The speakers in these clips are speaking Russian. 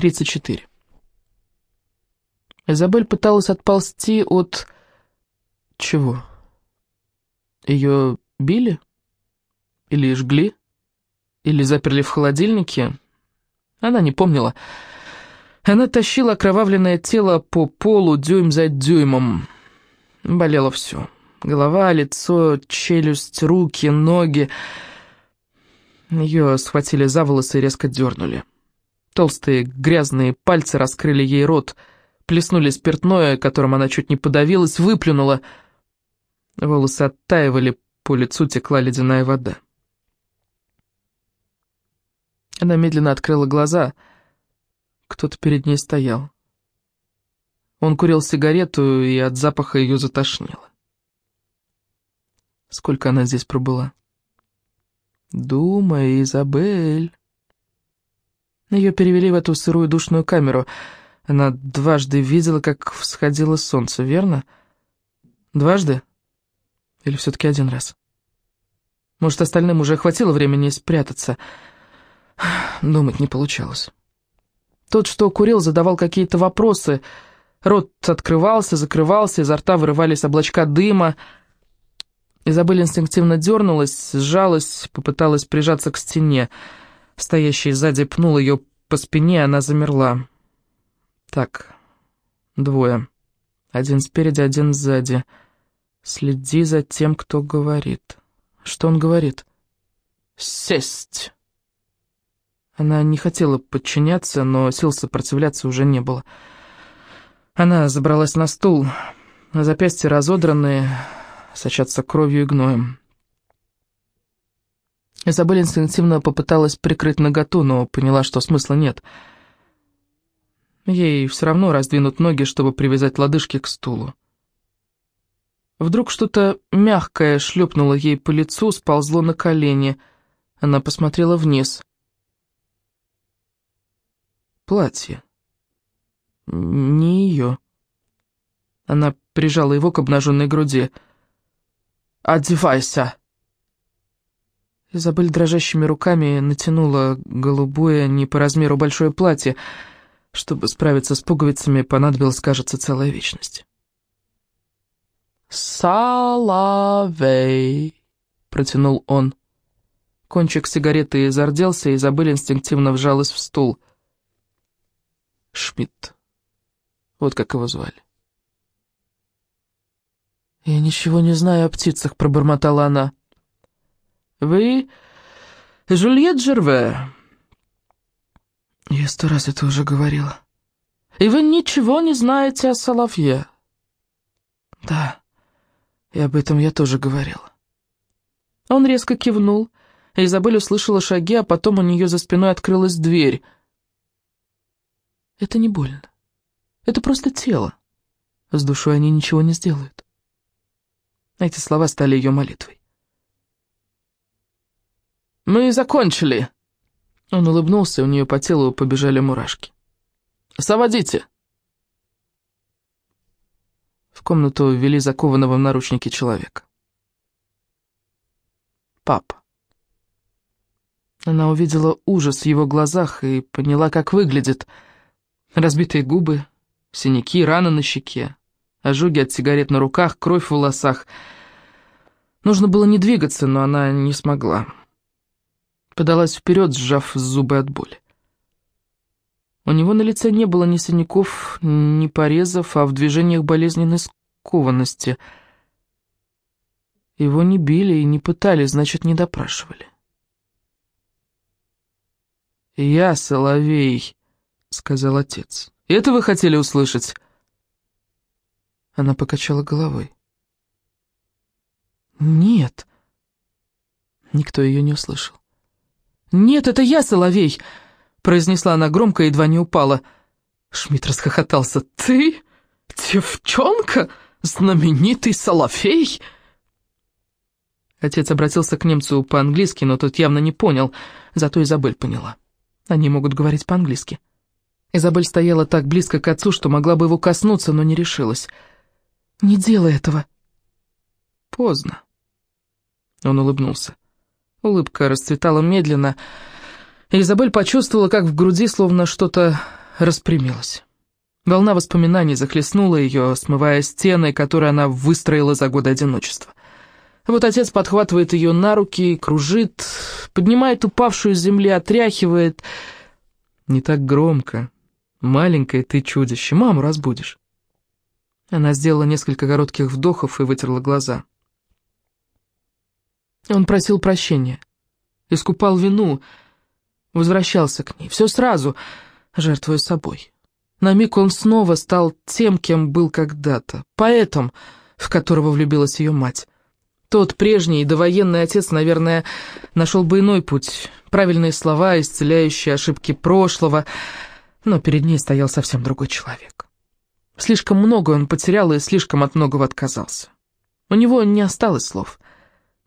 34. Изабель пыталась отползти от... чего? Ее били? Или жгли? Или заперли в холодильнике? Она не помнила. Она тащила окровавленное тело по полу дюйм за дюймом. Болело все. Голова, лицо, челюсть, руки, ноги. Ее схватили за волосы и резко дернули. Толстые грязные пальцы раскрыли ей рот, плеснули спиртное, которым она чуть не подавилась, выплюнула. Волосы оттаивали, по лицу текла ледяная вода. Она медленно открыла глаза. Кто-то перед ней стоял. Он курил сигарету, и от запаха ее затошнило. Сколько она здесь пробыла? Думай, Изабель. Ее перевели в эту сырую душную камеру. Она дважды видела, как всходило солнце, верно? Дважды? Или все-таки один раз? Может, остальным уже хватило времени спрятаться? Думать не получалось. Тот, что курил, задавал какие-то вопросы. Рот открывался, закрывался, изо рта вырывались облачка дыма. Изабель инстинктивно дернулась, сжалась, попыталась прижаться к стене. Стоящий сзади пнул ее по спине, она замерла. Так, двое. Один спереди, один сзади. Следи за тем, кто говорит. Что он говорит? «Сесть!» Она не хотела подчиняться, но сил сопротивляться уже не было. Она забралась на стул, запястья разодранные, сочатся кровью и гноем. Изабель инстинктивно попыталась прикрыть наготу, но поняла, что смысла нет. Ей все равно раздвинут ноги, чтобы привязать лодыжки к стулу. Вдруг что-то мягкое шлепнуло ей по лицу, сползло на колени. Она посмотрела вниз. Платье. Не ее. Она прижала его к обнаженной груди. «Одевайся!» Изабель дрожащими руками натянула голубое, не по размеру большое платье. Чтобы справиться с пуговицами, понадобилась, кажется, целая вечность. «Салавей!» — протянул он. Кончик сигареты зарделся, и Изабель инстинктивно вжалась в стул. Шмидт. Вот как его звали. «Я ничего не знаю о птицах», — пробормотала она. «Вы Жюльет Жерве?» «Я сто раз это уже говорила». «И вы ничего не знаете о Соловье?» «Да». И об этом я тоже говорила. Он резко кивнул, и Изабель услышала шаги, а потом у нее за спиной открылась дверь. Это не больно. Это просто тело. С душой они ничего не сделают. Эти слова стали ее молитвой. «Мы закончили!» Он улыбнулся, у нее по телу побежали мурашки. «Соводите!» В комнату ввели закованного в наручники человека. Папа. Она увидела ужас в его глазах и поняла, как выглядит. Разбитые губы, синяки, рана на щеке, ожоги от сигарет на руках, кровь в волосах. Нужно было не двигаться, но она не смогла. Подалась вперед, сжав зубы от боли. У него на лице не было ни синяков, ни порезов, а в движениях болезненной скованности. Его не били и не пытали, значит, не допрашивали. «Я Соловей», — сказал отец. «Это вы хотели услышать?» Она покачала головой. «Нет». Никто ее не услышал. «Нет, это я, Соловей!» произнесла она громко и едва не упала. Шмидт расхохотался. «Ты? Девчонка? Знаменитый Соловей?» Отец обратился к немцу по-английски, но тот явно не понял, зато Изабель поняла. Они могут говорить по-английски. Изабель стояла так близко к отцу, что могла бы его коснуться, но не решилась. «Не делай этого!» «Поздно». Он улыбнулся. Улыбка расцветала медленно, Изабель почувствовала, как в груди словно что-то распрямилась. Волна воспоминаний захлестнула ее, смывая стены, которые она выстроила за годы одиночества. Вот отец подхватывает ее на руки, кружит, поднимает упавшую с земли, отряхивает. Не так громко. Маленькое ты чудище, маму разбудишь. Она сделала несколько коротких вдохов и вытерла глаза. Он просил прощения, искупал вину, возвращался к ней. Все сразу, жертвуя собой. На миг он снова стал тем, кем был когда-то, поэтом, в которого влюбилась ее мать. Тот прежний довоенный отец, наверное, нашел бы иной путь, правильные слова, исцеляющие ошибки прошлого, но перед ней стоял совсем другой человек. Слишком много он потерял и слишком от многого отказался. У него не осталось слов,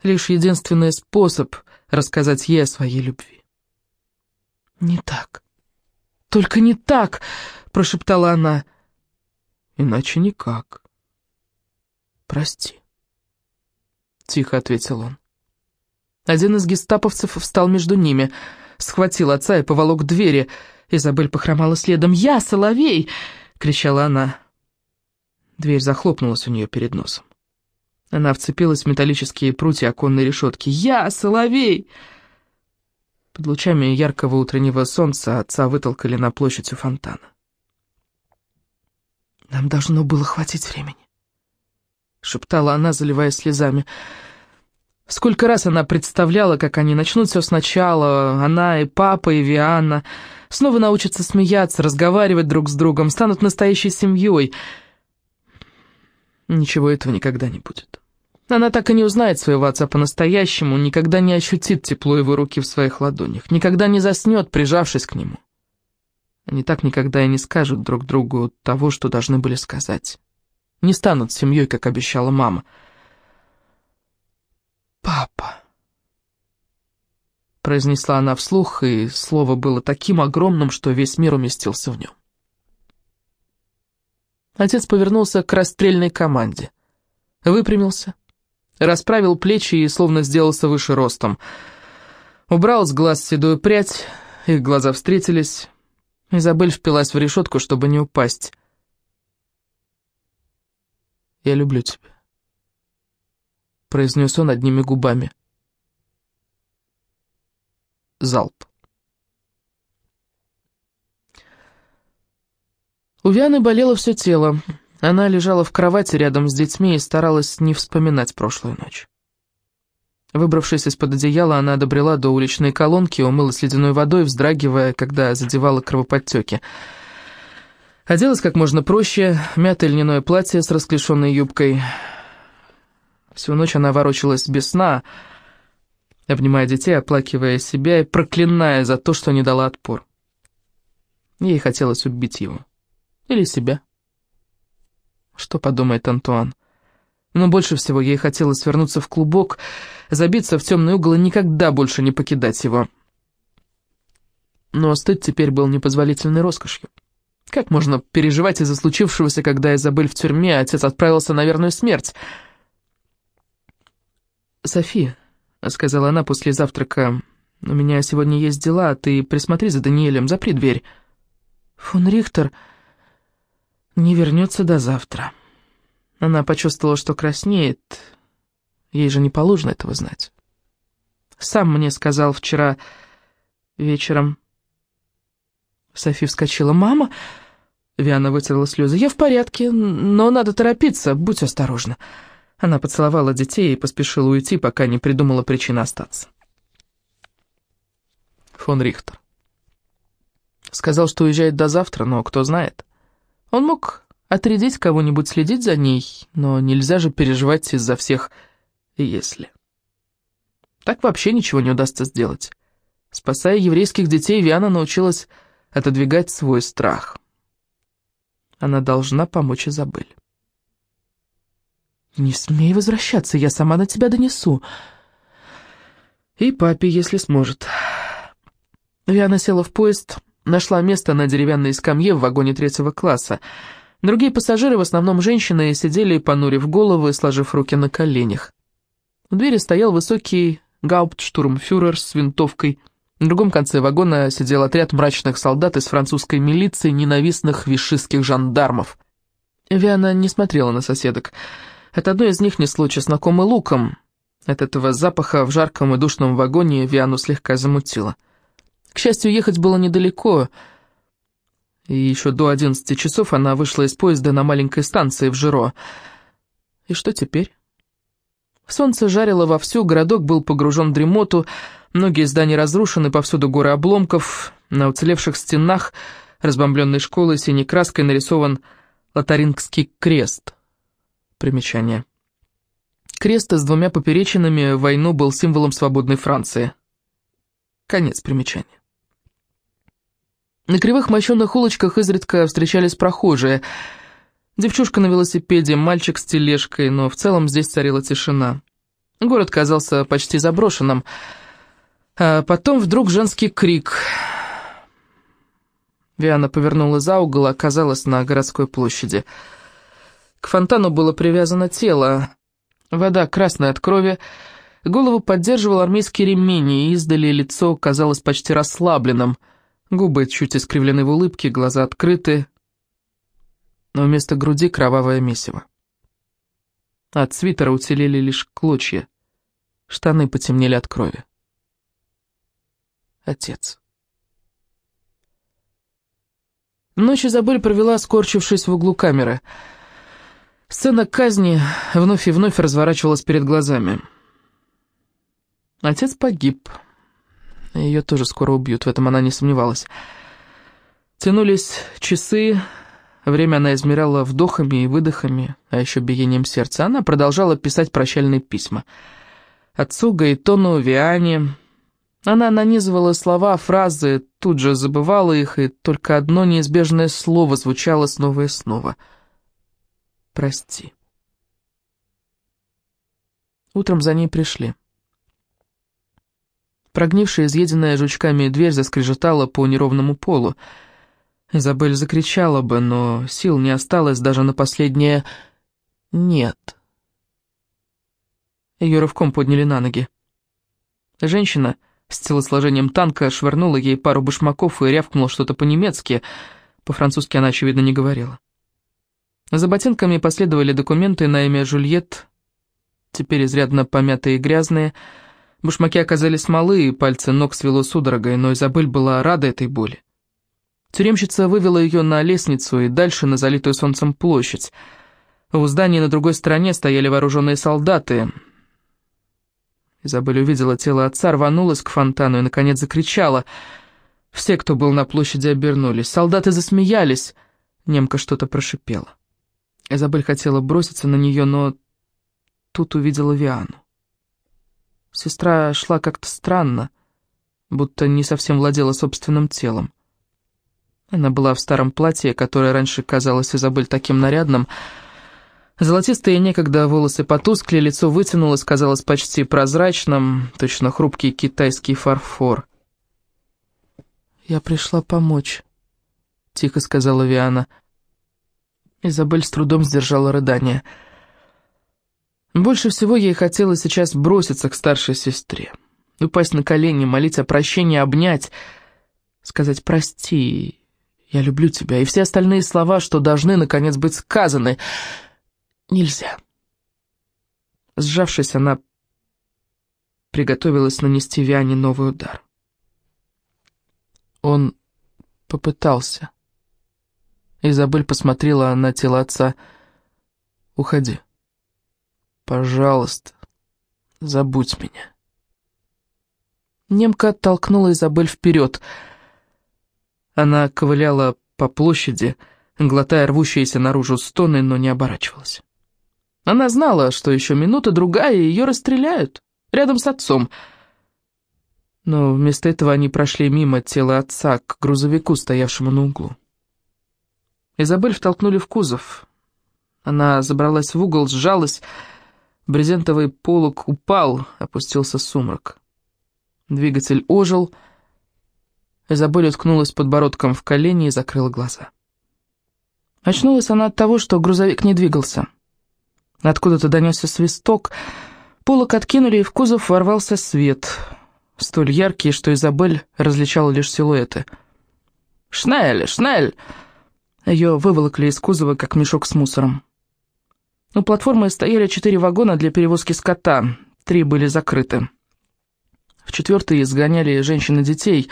лишь единственный способ рассказать ей о своей любви. «Не так, только не так!» — прошептала она. «Иначе никак. Прости». — тихо ответил он. Один из гестаповцев встал между ними, схватил отца и поволок двери. Изабель похромала следом. «Я, Соловей!» — кричала она. Дверь захлопнулась у нее перед носом. Она вцепилась в металлические прутья оконной решетки. «Я, Соловей!» Под лучами яркого утреннего солнца отца вытолкали на площадь у фонтана. «Нам должно было хватить времени. — шептала она, заливаясь слезами. Сколько раз она представляла, как они начнут все сначала, она и папа, и Вианна, снова научатся смеяться, разговаривать друг с другом, станут настоящей семьей. Ничего этого никогда не будет. Она так и не узнает своего отца по-настоящему, никогда не ощутит тепло его руки в своих ладонях, никогда не заснет, прижавшись к нему. Они так никогда и не скажут друг другу того, что должны были сказать не станут семьей, как обещала мама. «Папа», — произнесла она вслух, и слово было таким огромным, что весь мир уместился в нем. Отец повернулся к расстрельной команде, выпрямился, расправил плечи и словно сделался выше ростом. Убрал с глаз седую прядь, их глаза встретились. Изабель впилась в решетку, чтобы не упасть. «Я люблю тебя», — произнес он одними губами. Залп. У Вианы болело все тело. Она лежала в кровати рядом с детьми и старалась не вспоминать прошлую ночь. Выбравшись из-под одеяла, она добрела до уличной колонки, умылась ледяной водой, вздрагивая, когда задевала кровоподтеки. Оделась как можно проще, мятое льняное платье с расклешенной юбкой. Всю ночь она ворочалась без сна, обнимая детей, оплакивая себя и проклиная за то, что не дала отпор. Ей хотелось убить его. Или себя. Что подумает Антуан? Но больше всего ей хотелось вернуться в клубок, забиться в темный угол и никогда больше не покидать его. Но стыд теперь был непозволительной роскошью. Как можно переживать из-за случившегося, когда Изабель в тюрьме, а отец отправился на верную смерть? «Софи», — сказала она после завтрака, — «у меня сегодня есть дела, ты присмотри за Даниэлем, запри дверь». «Фон Рихтер не вернется до завтра». Она почувствовала, что краснеет. Ей же не положено этого знать. Сам мне сказал вчера вечером. Софи вскочила. «Мама!» Виана вытерла слезы. «Я в порядке, но надо торопиться, будь осторожна». Она поцеловала детей и поспешила уйти, пока не придумала причин остаться. Фон Рихтер. Сказал, что уезжает до завтра, но кто знает. Он мог отрядить кого-нибудь следить за ней, но нельзя же переживать из-за всех «если». Так вообще ничего не удастся сделать. Спасая еврейских детей, Виана научилась отодвигать свой страх. Она должна помочь Изабель. «Не смей возвращаться, я сама на тебя донесу». «И папе, если сможет». Виана села в поезд, нашла место на деревянной скамье в вагоне третьего класса. Другие пассажиры, в основном женщины, сидели, понурив головы, сложив руки на коленях. У двери стоял высокий гауптштурмфюрер с винтовкой, На другом конце вагона сидел отряд мрачных солдат из французской милиции, ненавистных вишистских жандармов. Виана не смотрела на соседок. От одной из них несло чесноком и луком. От этого запаха в жарком и душном вагоне Виану слегка замутило. К счастью, ехать было недалеко, и еще до одиннадцати часов она вышла из поезда на маленькой станции в Жиро. И что теперь? Солнце жарило вовсю, городок был погружен в дремоту, многие здания разрушены, повсюду горы обломков, на уцелевших стенах разбомбленной школы синей краской нарисован лотарингский крест. Примечание. Крест с двумя поперечинами войну был символом свободной Франции. Конец примечания. На кривых мощенных улочках изредка встречались прохожие – Девчушка на велосипеде, мальчик с тележкой, но в целом здесь царила тишина. Город казался почти заброшенным. А потом вдруг женский крик. Виана повернула за угол, оказалась на городской площади. К фонтану было привязано тело. Вода красная от крови. Голову поддерживал армейский ремень, и издали лицо казалось почти расслабленным. Губы чуть искривлены в улыбке, глаза открыты, но вместо груди кровавое месиво. От свитера уцелели лишь клочья, штаны потемнели от крови. Отец. Ночь Изабель провела, скорчившись в углу камеры. Сцена казни вновь и вновь разворачивалась перед глазами. Отец погиб. Ее тоже скоро убьют, в этом она не сомневалась. Тянулись часы, Время она измеряла вдохами и выдохами, а еще биением сердца. Она продолжала писать прощальные письма. Отцу, Гаэтону, Виане. Она нанизывала слова, фразы, тут же забывала их, и только одно неизбежное слово звучало снова и снова. «Прости». Утром за ней пришли. Прогнившая, изъеденная жучками дверь заскрежетала по неровному полу. Изабель закричала бы, но сил не осталось даже на последнее «нет». Ее рывком подняли на ноги. Женщина с телосложением танка швырнула ей пару башмаков и рявкнула что-то по-немецки. По-французски она, очевидно, не говорила. За ботинками последовали документы на имя Жульет, теперь изрядно помятые и грязные. Башмаки оказались малы, и пальцы ног свело судорогой, но Изабель была рада этой боли. Тюремщица вывела ее на лестницу и дальше на залитую солнцем площадь. У здания на другой стороне стояли вооруженные солдаты. Изабель увидела тело отца, рванулась к фонтану и, наконец, закричала. Все, кто был на площади, обернулись. Солдаты засмеялись. Немка что-то прошипела. Изабель хотела броситься на нее, но тут увидела Виану. Сестра шла как-то странно, будто не совсем владела собственным телом. Она была в старом платье, которое раньше казалось Изабель таким нарядным. Золотистые некогда волосы потускли, лицо вытянулось, казалось почти прозрачным, точно хрупкий китайский фарфор. «Я пришла помочь», — тихо сказала Виана. Изабель с трудом сдержала рыдание. Больше всего ей хотелось сейчас броситься к старшей сестре, упасть на колени, молить о прощении, обнять, сказать «прости», я люблю тебя, и все остальные слова, что должны, наконец, быть сказаны, нельзя. Сжавшись, она приготовилась нанести Виане новый удар. Он попытался. Изабель посмотрела на тело отца. «Уходи. Пожалуйста, забудь меня». Немка оттолкнула Изабель вперед — она ковыляла по площади, глотая рвущиеся наружу стоны, но не оборачивалась. Она знала, что еще минута-другая, и ее расстреляют, рядом с отцом. Но вместо этого они прошли мимо тела отца к грузовику, стоявшему на углу. Изабель втолкнули в кузов. Она забралась в угол, сжалась, брезентовый полог упал, опустился сумрак. Двигатель ожил, Изабель уткнулась подбородком в колени и закрыла глаза. Очнулась она от того, что грузовик не двигался. Откуда-то донесся свисток, полок откинули, и в кузов ворвался свет. столь яркие, что Изабель различала лишь силуэты. «Шнель! Шнель!» Ее выволокли из кузова, как мешок с мусором. У платформы стояли четыре вагона для перевозки скота, три были закрыты. В четвертый изгоняли женщин и детей.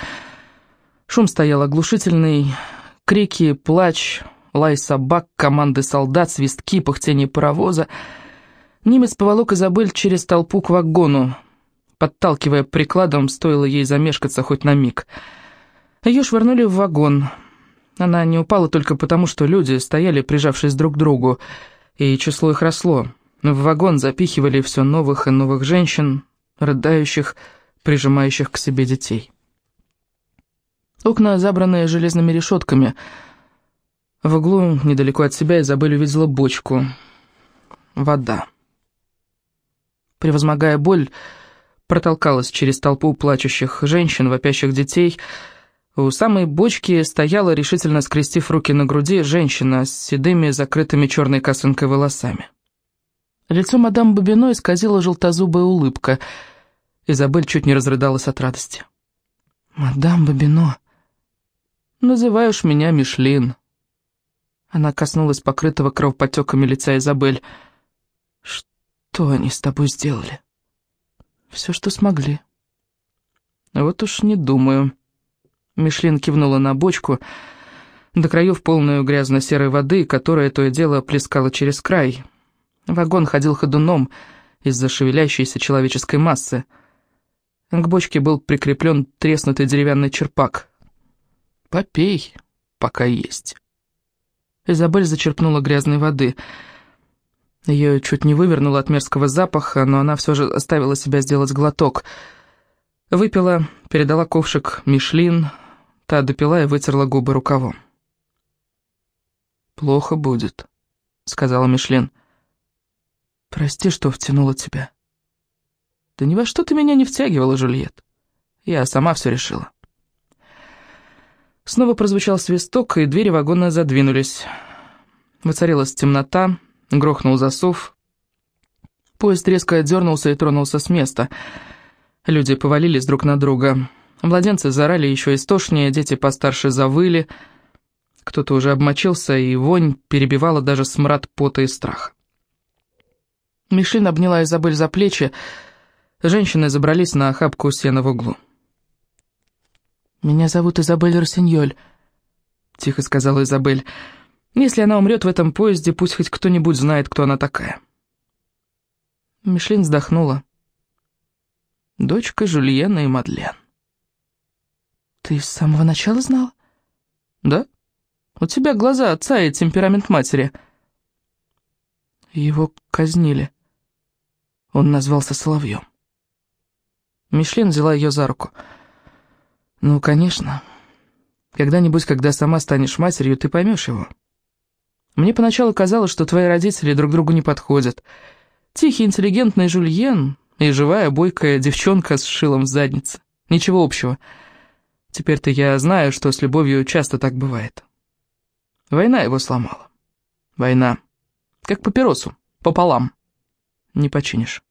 Шум стоял оглушительный, крики, плач, лай собак, команды солдат, свистки, пыхтение паровоза. Немец поволок Изабель через толпу к вагону. Подталкивая прикладом, стоило ей замешкаться хоть на миг. Ее швырнули в вагон. Она не упала только потому, что люди стояли, прижавшись друг к другу, и число их росло. В вагон запихивали все новых и новых женщин, рыдающих, прижимающих к себе детей. Окна, забранные железными решетками. В углу, недалеко от себя, Изабель увидела бочку. Вода. Превозмогая боль, протолкалась через толпу плачущих женщин, вопящих детей. У самой бочки стояла, решительно скрестив руки на груди, женщина с седыми, закрытыми черной косынкой волосами. Лицо мадам Бабино исказила желтозубая улыбка. Изабель чуть не разрыдалась от радости. «Мадам Бабино, называешь меня Мишлин». Она коснулась покрытого кровопотеками лица Изабель. «Что они с тобой сделали?» «Все, что смогли». «Вот уж не думаю». Мишлин кивнула на бочку, до краев полную грязно-серой воды, которая то и дело плескала через край. Вагон ходил ходуном из-за шевелящейся человеческой массы. К бочке был прикреплен треснутый деревянный черпак. «Попей, пока есть». Изабель зачерпнула грязной воды. Ее чуть не вывернуло от мерзкого запаха, но она все же оставила себя сделать глоток. Выпила, передала ковшик Мишлин, та допила и вытерла губы рукавом. «Плохо будет», — сказала Мишлин. Прости, что втянула тебя. Да ни во что ты меня не втягивала, Жульет. Я сама все решила. Снова прозвучал свисток, и двери вагона задвинулись. Воцарилась темнота, грохнул засов. Поезд резко дернулся и тронулся с места. Люди повалились друг на друга. Младенцы зарали еще истошнее, дети постарше завыли. Кто-то уже обмочился, и вонь перебивала даже смрад пота и страха. Мишель обняла Изабель за плечи. Женщины забрались на охапку сена в углу. «Меня зовут Изабель Росиньоль», — тихо сказала Изабель. «Если она умрет в этом поезде, пусть хоть кто-нибудь знает, кто она такая». Мишлин вздохнула. «Дочка Жульена и Мадлен». «Ты с самого начала знала?» «Да. У тебя глаза отца и темперамент матери». «Его казнили», он назвался Соловьем. Мишлен взяла ее за руку. «Ну, конечно. Когда-нибудь, когда сама станешь матерью, ты поймешь его. Мне поначалу казалось, что твои родители друг другу не подходят. Тихий, интеллигентный Жульен и живая, бойкая девчонка с шилом в заднице. Ничего общего. Теперь-то я знаю, что с любовью часто так бывает. Война его сломала. Война. Как папиросу. Пополам не починишь.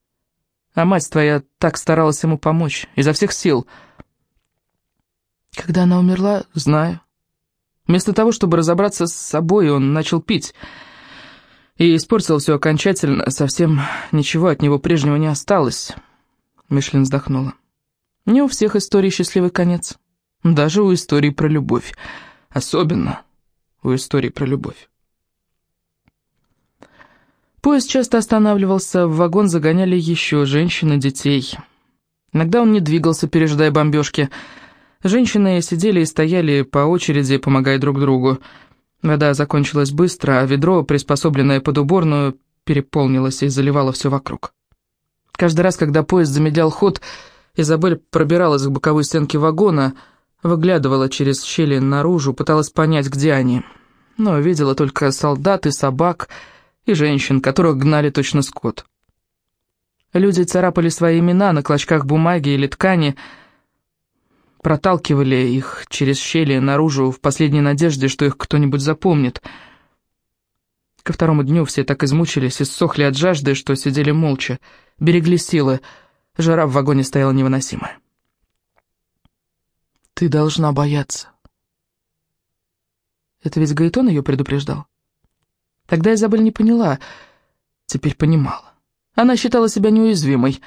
А мать твоя так старалась ему помочь, изо всех сил. Когда она умерла, знаю. Вместо того, чтобы разобраться с собой, он начал пить. И испортил все окончательно, совсем ничего от него прежнего не осталось. Мишлин вздохнула. Не у всех историй счастливый конец. Даже у истории про любовь. Особенно у истории про любовь. Поезд часто останавливался, в вагон загоняли еще женщин и детей. Иногда он не двигался, пережидая бомбежки. Женщины сидели и стояли по очереди, помогая друг другу. Вода закончилась быстро, а ведро, приспособленное под уборную, переполнилось и заливало все вокруг. Каждый раз, когда поезд замедлял ход, Изабель пробиралась к боковой стенке вагона, выглядывала через щели наружу, пыталась понять, где они. Но видела только солдат и собак, и женщин, которых гнали точно скот. Люди царапали свои имена на клочках бумаги или ткани, проталкивали их через щели наружу в последней надежде, что их кто-нибудь запомнит. Ко второму дню все так измучились и ссохли от жажды, что сидели молча, берегли силы, жара в вагоне стояла невыносимая. Ты должна бояться. Это ведь Гаэтон ее предупреждал? Тогда Изабель не поняла, теперь понимала. Она считала себя неуязвимой.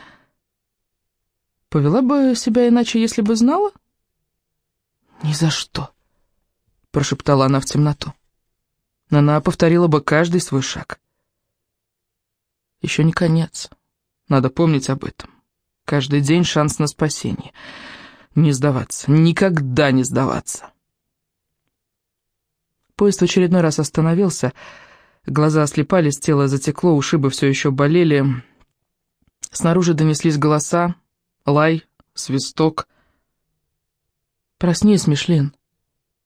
Повела бы себя иначе, если бы знала? «Ни за что», — прошептала она в темноту. Она повторила бы каждый свой шаг. Еще не конец. Надо помнить об этом. Каждый день шанс на спасение. Не сдаваться. Никогда не сдаваться. Поезд в очередной раз остановился. Глаза ослепались, тело затекло, ушибы все еще болели. Снаружи донеслись голоса, лай, свисток. «Проснись, Мишлин!»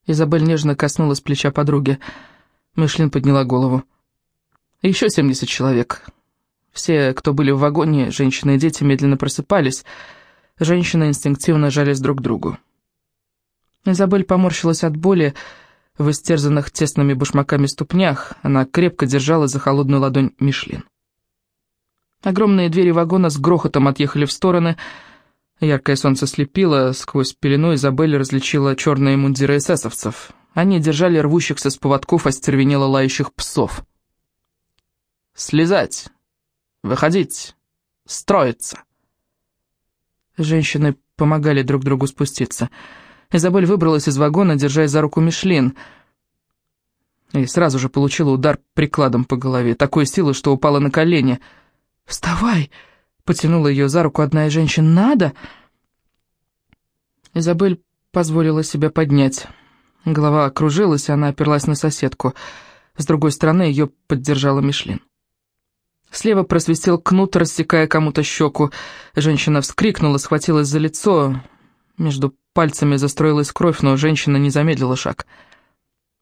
Изабель нежно коснулась плеча подруги. Мишлин подняла голову. «Еще семьдесят человек. Все, кто были в вагоне, женщины и дети, медленно просыпались. Женщины инстинктивно жались друг к другу. Изабель поморщилась от боли в истерзанных тесными башмаками ступнях. Она крепко держала за холодную ладонь Мишлин. Огромные двери вагона с грохотом отъехали в стороны. Яркое солнце слепило, сквозь пелену Изабель различила черные мундиры эсэсовцев. Они держали рвущихся с поводков остервенело лающих псов. «Слезать! Выходить! Строиться!» Женщины помогали друг другу спуститься. Изабель выбралась из вагона, держась за руку Мишлин, и сразу же получила удар прикладом по голове, такой силы, что упала на колени. «Вставай!» — потянула ее за руку одна из женщин. «Надо!» Изабель позволила себя поднять. Голова окружилась, и она оперлась на соседку. С другой стороны ее поддержала Мишлин. Слева просвистел кнут, рассекая кому-то щеку. Женщина вскрикнула, схватилась за лицо. Между пальцами застроилась кровь, но женщина не замедлила шаг.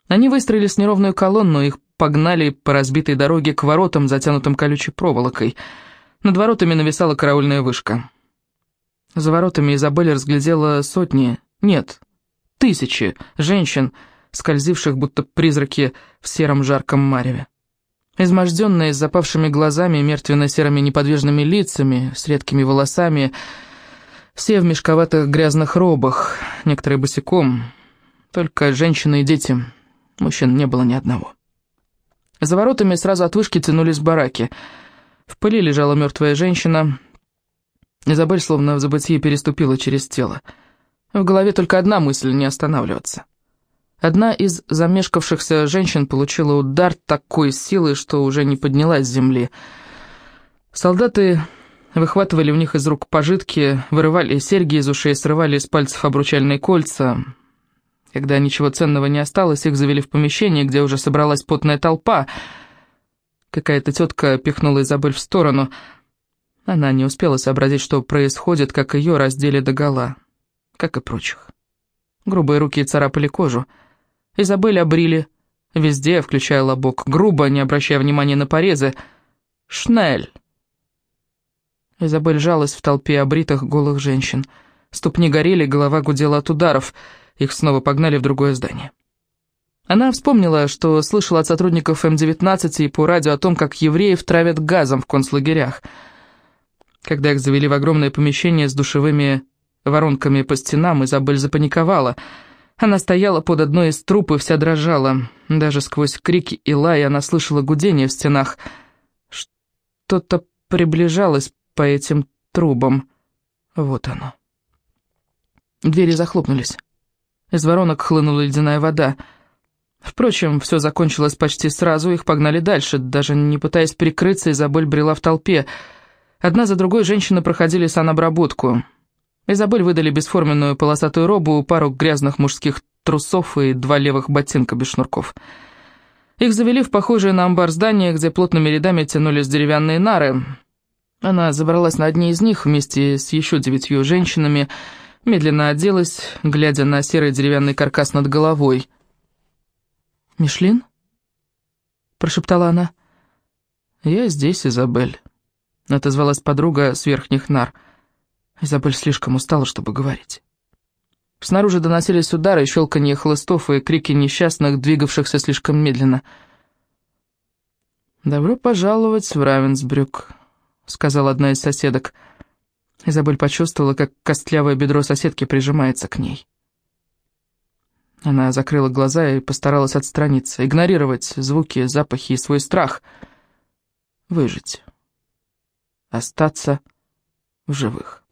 Они выстроились неровную колонну, их погнали по разбитой дороге к воротам, затянутым колючей проволокой. Над воротами нависала караульная вышка. За воротами Изабель разглядела сотни, нет, тысячи женщин, скользивших будто призраки в сером жарком мареве. Изможденные, с запавшими глазами, мертвенно-серыми неподвижными лицами, с редкими волосами, все в мешковатых грязных робах, некоторые босиком, только женщины и дети, мужчин не было ни одного. За воротами сразу от вышки тянулись бараки. В пыли лежала мертвая женщина. Изабель словно в забытии переступила через тело. В голове только одна мысль — не останавливаться. Одна из замешкавшихся женщин получила удар такой силы, что уже не поднялась с земли. Солдаты выхватывали у них из рук пожитки, вырывали серьги из ушей, срывали из пальцев обручальные кольца. Когда ничего ценного не осталось, их завели в помещение, где уже собралась потная толпа. Какая-то тетка пихнула Изабель в сторону. Она не успела сообразить, что происходит, как ее раздели догола, как и прочих. Грубые руки царапали кожу. Изабель обрили. Везде, включая лобок, грубо, не обращая внимания на порезы. «Шнель!» Изабель жалась в толпе обритых голых женщин. Ступни горели, голова гудела от ударов. Их снова погнали в другое здание. Она вспомнила, что слышала от сотрудников М-19 и по радио о том, как евреев травят газом в концлагерях. Когда их завели в огромное помещение с душевыми воронками по стенам, Изабель запаниковала — она стояла под одной из труп и вся дрожала. Даже сквозь крики и лай она слышала гудение в стенах. Что-то приближалось по этим трубам. Вот оно. Двери захлопнулись. Из воронок хлынула ледяная вода. Впрочем, все закончилось почти сразу, их погнали дальше. Даже не пытаясь прикрыться, Изабель брела в толпе. Одна за другой женщины проходили санобработку. Изабель выдали бесформенную полосатую робу, пару грязных мужских трусов и два левых ботинка без шнурков. Их завели в похожее на амбар здание, где плотными рядами тянулись деревянные нары. Она забралась на одни из них вместе с еще девятью женщинами, медленно оделась, глядя на серый деревянный каркас над головой. «Мишлин?» — прошептала она. «Я здесь, Изабель», — отозвалась подруга с верхних нар — Изабель слишком устала, чтобы говорить. Снаружи доносились удары, щелканье хлыстов и крики несчастных, двигавшихся слишком медленно. «Добро пожаловать в Равенсбрюк», — сказала одна из соседок. Изабель почувствовала, как костлявое бедро соседки прижимается к ней. Она закрыла глаза и постаралась отстраниться, игнорировать звуки, запахи и свой страх. Выжить. Остаться в живых.